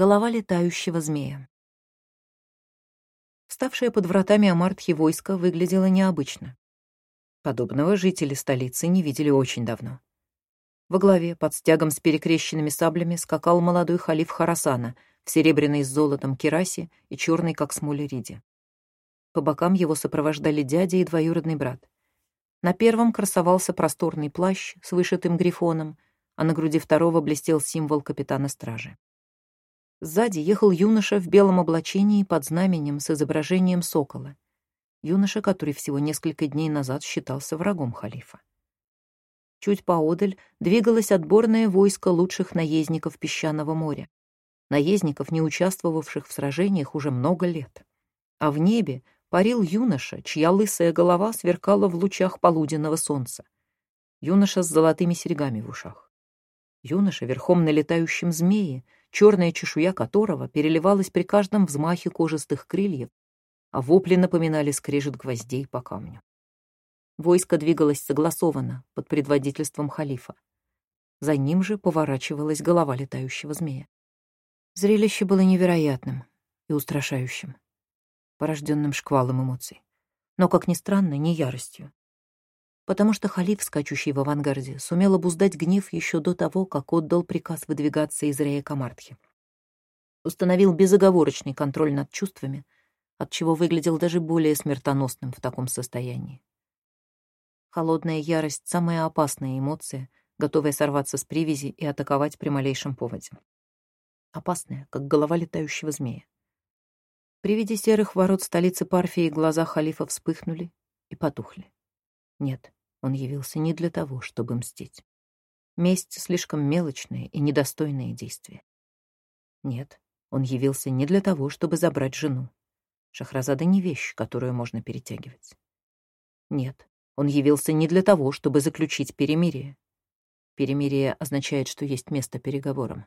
Голова летающего змея. Вставшее под вратами Амартхи войско выглядело необычно. Подобного жители столицы не видели очень давно. Во главе, под стягом с перекрещенными саблями, скакал молодой халиф Харасана в серебряной с золотом керасе и черной, как смоле, риде. По бокам его сопровождали дядя и двоюродный брат. На первом красовался просторный плащ с вышитым грифоном, а на груди второго блестел символ капитана стражи. Сзади ехал юноша в белом облачении под знаменем с изображением сокола. Юноша, который всего несколько дней назад считался врагом халифа. Чуть поодаль двигалось отборное войско лучших наездников песчаного моря. Наездников, не участвовавших в сражениях уже много лет. А в небе парил юноша, чья лысая голова сверкала в лучах полуденного солнца. Юноша с золотыми серьгами в ушах. Юноша верхом на летающем змее — черная чешуя которого переливалась при каждом взмахе кожистых крыльев, а вопли напоминали скрежет гвоздей по камню. Войско двигалось согласованно, под предводительством халифа. За ним же поворачивалась голова летающего змея. Зрелище было невероятным и устрашающим, порожденным шквалом эмоций. Но, как ни странно, не яростью потому что халиф, скачущий в авангарде, сумел обуздать гнев еще до того, как отдал приказ выдвигаться из Рея Камартхи. Установил безоговорочный контроль над чувствами, от чего выглядел даже более смертоносным в таком состоянии. Холодная ярость — самая опасная эмоция, готовая сорваться с привязи и атаковать при малейшем поводе. Опасная, как голова летающего змея. При виде серых ворот столицы Парфии глаза халифа вспыхнули и потухли. Нет, он явился не для того, чтобы мстить. Месть — слишком мелочное и недостойное действие. Нет, он явился не для того, чтобы забрать жену. Шахразада не вещь, которую можно перетягивать. Нет, он явился не для того, чтобы заключить перемирие. Перемирие означает, что есть место переговорам.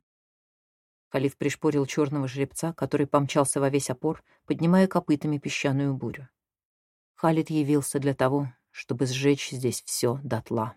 Халиф пришпорил черного жеребца, который помчался во весь опор, поднимая копытами песчаную бурю. Халид явился для того, чтобы сжечь здесь все дотла.